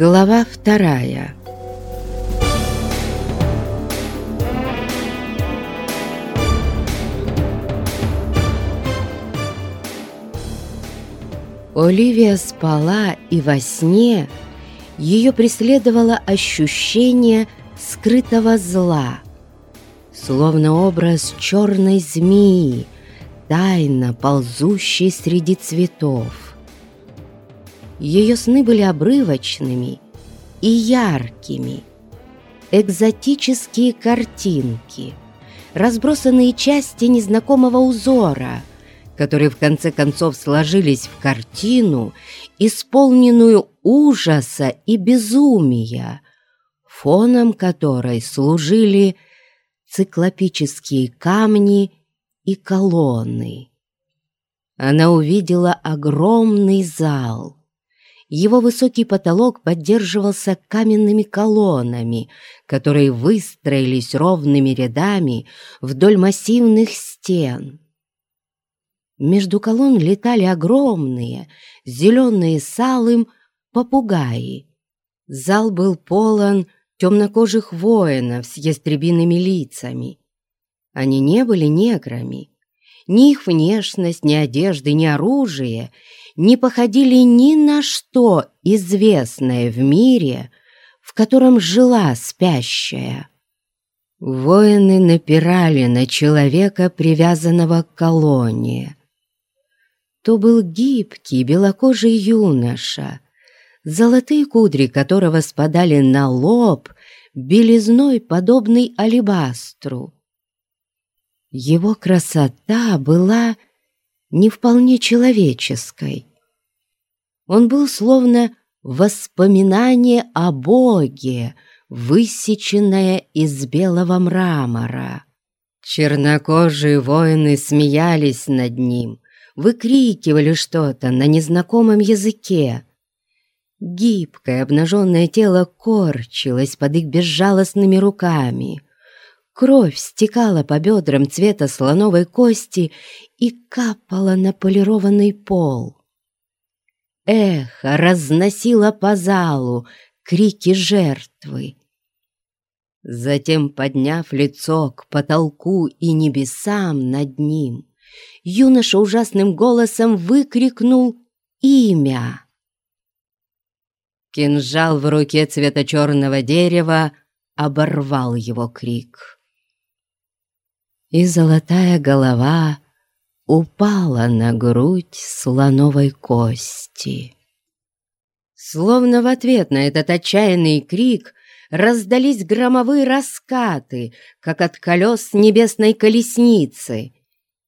Глава вторая Оливия спала, и во сне ее преследовало ощущение скрытого зла, словно образ черной змеи, тайно ползущей среди цветов. Ее сны были обрывочными и яркими, экзотические картинки, разбросанные части незнакомого узора, которые в конце концов сложились в картину, исполненную ужаса и безумия, фоном которой служили циклопические камни и колонны. Она увидела огромный зал. Его высокий потолок поддерживался каменными колоннами, которые выстроились ровными рядами вдоль массивных стен. Между колонн летали огромные, зеленые салым попугаи. Зал был полон темнокожих воинов с ястребиными лицами. Они не были неграми. Ни их внешность, ни одежды, ни оружие не походили ни на что известное в мире, в котором жила спящая. Воины напирали на человека, привязанного к колонне то был гибкий белокожий юноша, золотые кудри которого спадали на лоб белизной, подобный алебастру. Его красота была не вполне человеческой. Он был словно воспоминание о Боге, высеченное из белого мрамора. Чернокожие воины смеялись над ним, выкрикивали что-то на незнакомом языке. Гибкое обнаженное тело корчилось под их безжалостными руками. Кровь стекала по бедрам цвета слоновой кости и капала на полированный пол. Эхо разносило по залу крики жертвы. Затем, подняв лицо к потолку и небесам над ним, юноша ужасным голосом выкрикнул имя. Кинжал в руке цвета черного дерева оборвал его крик. И золотая голова упала на грудь слоновой кости. Словно в ответ на этот отчаянный крик раздались громовые раскаты, как от колес небесной колесницы,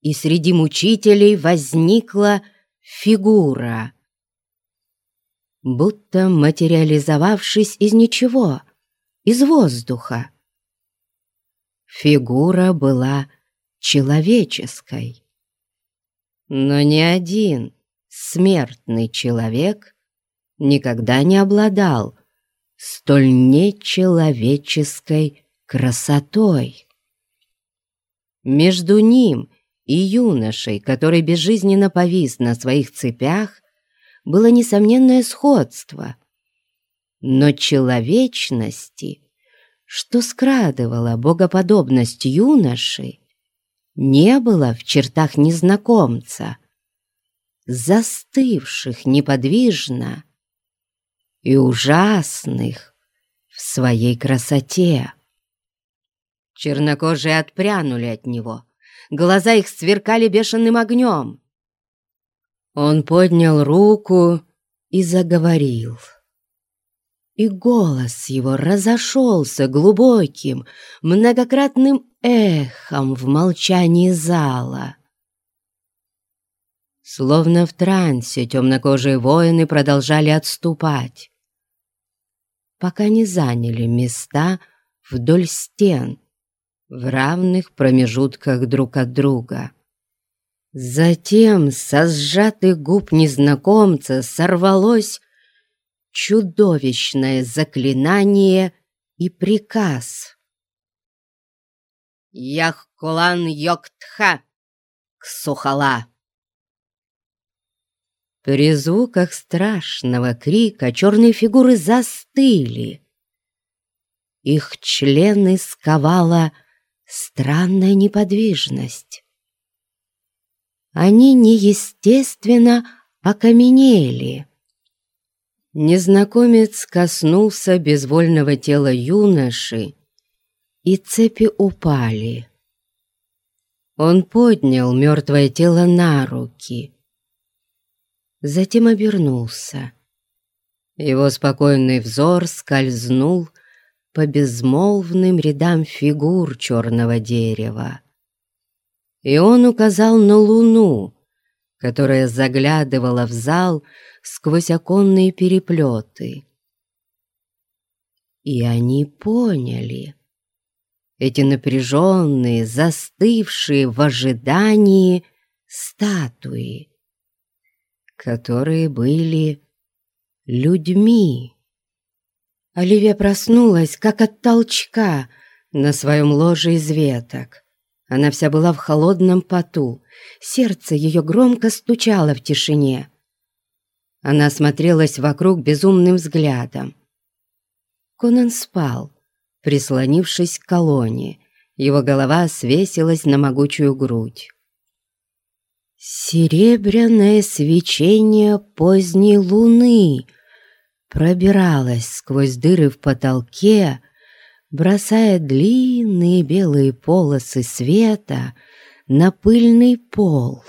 и среди мучителей возникла фигура, будто материализовавшись из ничего, из воздуха. Фигура была человеческой. Но ни один смертный человек никогда не обладал столь нечеловеческой красотой. Между ним и юношей, который безжизненно повис на своих цепях, было несомненное сходство. Но человечности, что скрадывало богоподобность юноши, не было в чертах незнакомца, застывших неподвижно и ужасных в своей красоте. Чернокожие отпрянули от него — глаза их сверкали бешеным огнем. Он поднял руку и заговорил. И голос его разошелся глубоким, многократным эхом в молчании зала. Словно в трансе темнокожие воины продолжали отступать, пока не заняли места вдоль стен, в равных промежутках друг от друга. Затем со сжатых губ незнакомца сорвалось чудовищное заклинание и приказ. «Яхкулан Йоктха! Ксухала!» При звуках страшного крика черные фигуры застыли. Их члены сковала странная неподвижность. Они неестественно окаменели. Незнакомец коснулся безвольного тела юноши, и цепи упали. Он поднял мертвое тело на руки, затем обернулся. Его спокойный взор скользнул по безмолвным рядам фигур черного дерева. И он указал на луну, которая заглядывала в зал сквозь оконные переплеты. И они поняли. Эти напряженные, застывшие в ожидании статуи, которые были людьми. Оливия проснулась, как от толчка, на своем ложе из веток. Она вся была в холодном поту, сердце ее громко стучало в тишине. Она смотрелась вокруг безумным взглядом. Конан спал, прислонившись к колонне. Его голова свесилась на могучую грудь. Серебряное свечение поздней луны пробиралось сквозь дыры в потолке, бросая длинные белые полосы света на пыльный пол.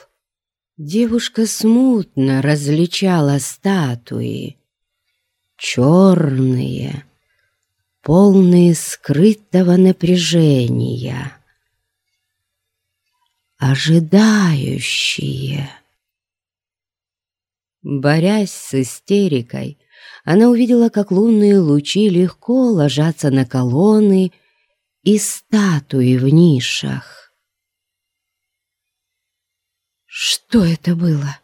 Девушка смутно различала статуи. Черные, полные скрытого напряжения. Ожидающие. Борясь с истерикой, она увидела, как лунные лучи легко ложатся на колонны и статуи в нишах. Что это было?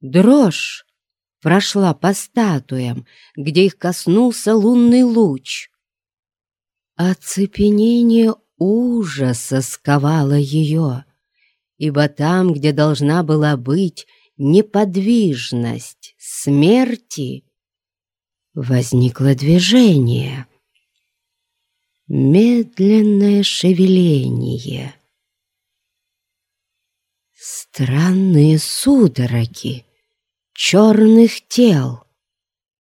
Дрожь прошла по статуям, где их коснулся лунный луч. Оцепенение ужаса сковало ее, ибо там, где должна была быть неподвижность смерти, возникло движение, медленное шевеление — Странные судороги черных тел.